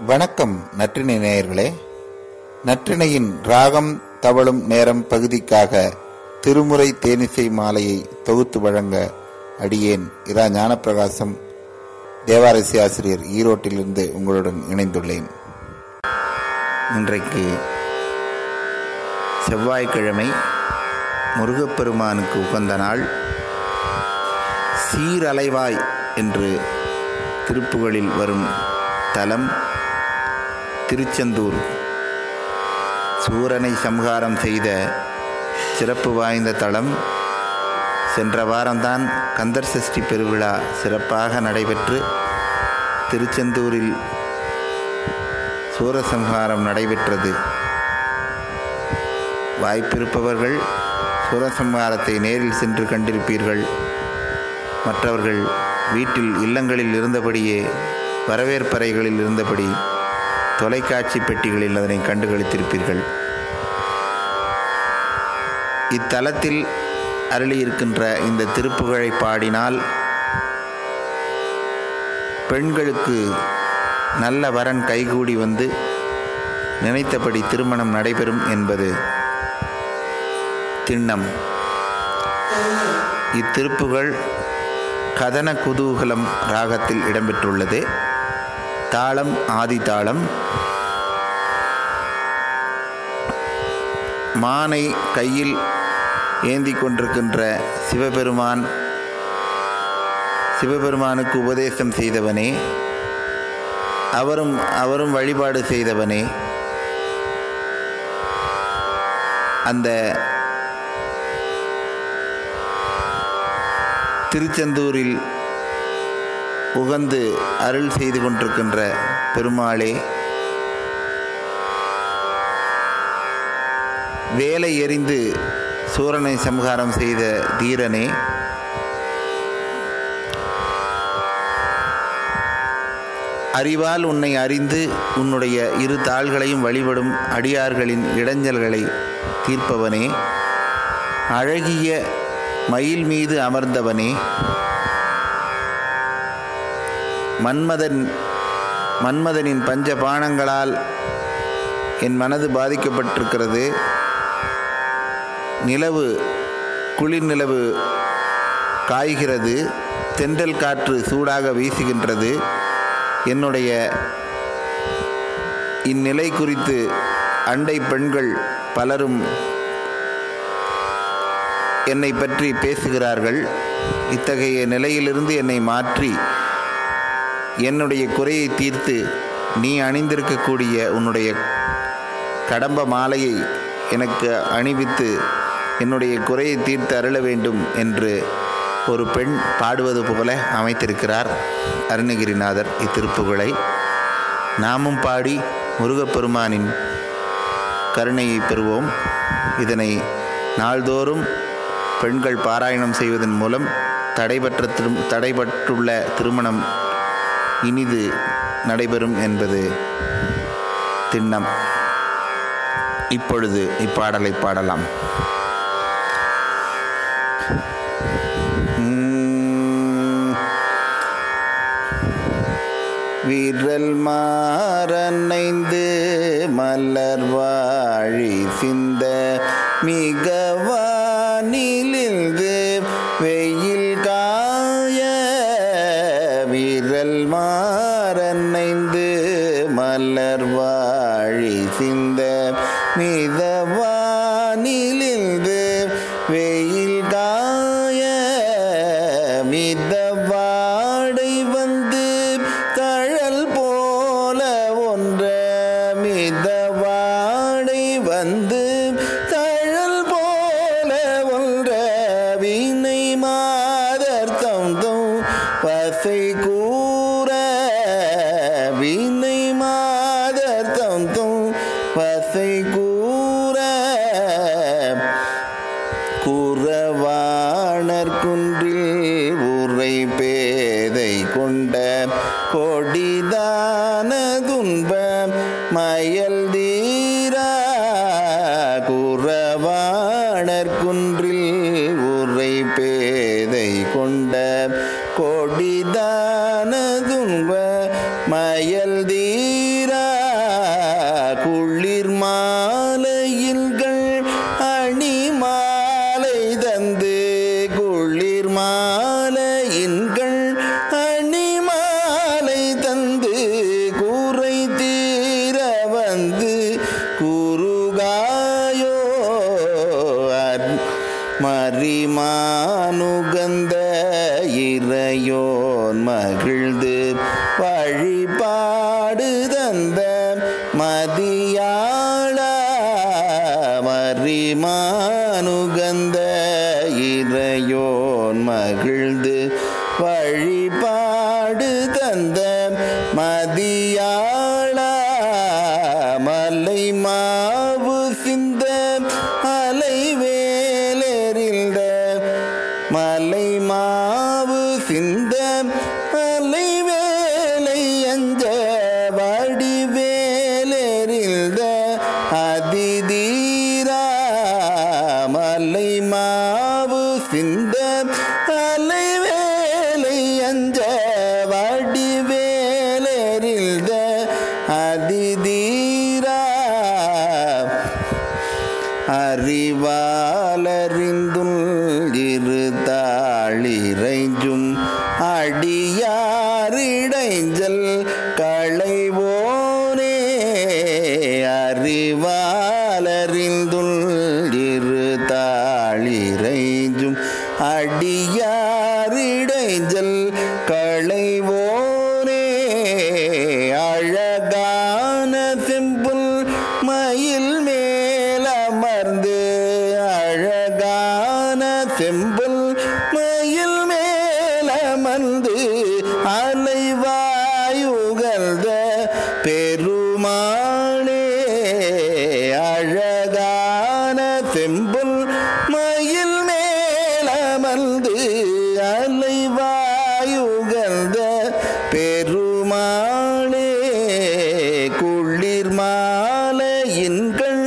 வணக்கம் நற்றினை நேயர்களே. நற்றினையின் ராகம் தவழும் நேரம் பகுதிக்காக திருமுறை தேனிசை மாலையை தொகுத்து வழங்க அடியேன் இரா ஞானப்பிரகாசம். தேவாரசி ஆசிரியர் ஈரோட்டிலிருந்து உங்களுடன் இணைந்துள்ளேன். இன்றைக்கு செவ்வாய்க்கிழமை முருகப்பெருமானுக்கு உகந்த நாள். சீரலைவாய் என்று திருப்புகளில் வரும் தலம் திருச்செந்தூர். சூரனை சம்ஹாரம் செய்த சிறப்பு வாய்ந்த தளம் சென்ற வாரம்தான் கந்தர் சஷ்டி பெருவிழா சிறப்பாக நடைபெற்று திருச்செந்தூரில் சூரசம்ஹாரம் நடைபெற்றது. வாய்ப்பிருப்பவர்கள் சூரசம்ஹாரத்தை நேரில் சென்று கண்டிருப்பீர்கள். மற்றவர்கள் வீட்டில் இல்லங்களில் இருந்தபடியே வரவேற்பறைகளில் இருந்தபடி தொலைக்காட்சி பெட்டிகளில் அதனை கண்டுகளித்திருப்பீர்கள். இத்தலத்தில் அருளியிருக்கின்ற இந்த திருப்புகழை பாடினால் பெண்களுக்கு நல்ல வரன் கைகூடி வந்து நினைத்தபடி திருமணம் நடைபெறும் என்பது திண்ணம். இத்திருப்புகள் கதன குதூகலம் ராகத்தில் இடம்பெற்றுள்ளது. தாளம் ஆதி தாளம். மானை கையில் ஏந்தி கொண்டிருக்கின்ற சிவபெருமான் சிவபெருமானுக்கு உபதேசம் செய்தவனே அவரும் அவரும் வழிபாடு செய்தவனே அந்த திருச்செந்தூரில் உகந்து அருள் செய்து கொண்டிருக்கின்ற பெருமாளே வேலை எறிந்து சூரனை சம்ஹாரம் செய்த தீரனே அறிவால் உன்னை அறிந்து உன்னுடைய இரு தாள்களையும் வழிபடும் அடியார்களின் இடைஞ்சல்களை தீர்ப்பவனே அழகிய மயில் மீது அமர்ந்தவனே மன்மதன் மன்மதனின் பஞ்ச பானங்களால் என் மனது பாதிக்கப்பட்டிருக்கிறது. நிலவு குளிர் நிலவு காய்கிறது. தென்றல் காற்று சூடாக வீசுகின்றது. என்னுடைய இந்நிலை குறித்து அண்டை பெண்கள் பலரும் என்னை பற்றி பேசுகிறார்கள். இத்தகைய நிலையிலிருந்து என்னை மாற்றி என்னுடைய குறையை தீர்த்து நீ அணிந்திருக்கக்கூடிய உன்னுடைய கடம்ப மாலையை எனக்கு அணிவித்து என்னுடைய குறையை தீர்த்து அருள வேண்டும் என்று ஒரு பெண் பாடுவது போல அமைத்திருக்கிறார் அருணகிரிநாதர் இத்திருப்புகளை. நாமும் பாடி முருகப்பெருமானின் கருணையை பெறுவோம். இதனை நாள்தோறும் பெண்கள் பாராயணம் செய்வதன் மூலம் தடைபற்ற திரு தடைபட்டுள்ள திருமணம் இனிது நடைபெறும் என்பது திண்ணம். இப்பொழுது இப்பாடலை பாடலாம். விரல் மாறனைந்து மலர் வாழி சிந்த மிகவானிலிருந்து வெயில் காய மரிமானுகந்த இறையோன் மகிழ்ந்து வழிபாடு தந்த மதியாள மரிமானுகந்த இறையோன் மகிழ்ந்து வழிபாடு தந்த மதியாள மலை மாவு சிந்த அதிதீரா அறிவாலறிந்து பெருமானே அழகான தெம்புல் மயில் மேலமர்ந்து அலைவாயுகந்த பெருமானே குளிர் மாலையின்கள்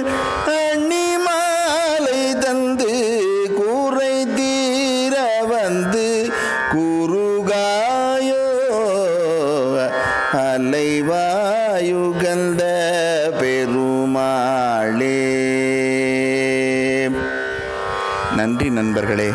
அணி மாலை தந்து கூரை தீர வந்து குறுகாயோ அலைவாயுகந்த பெருமாளே நன்றி நண்பர்களே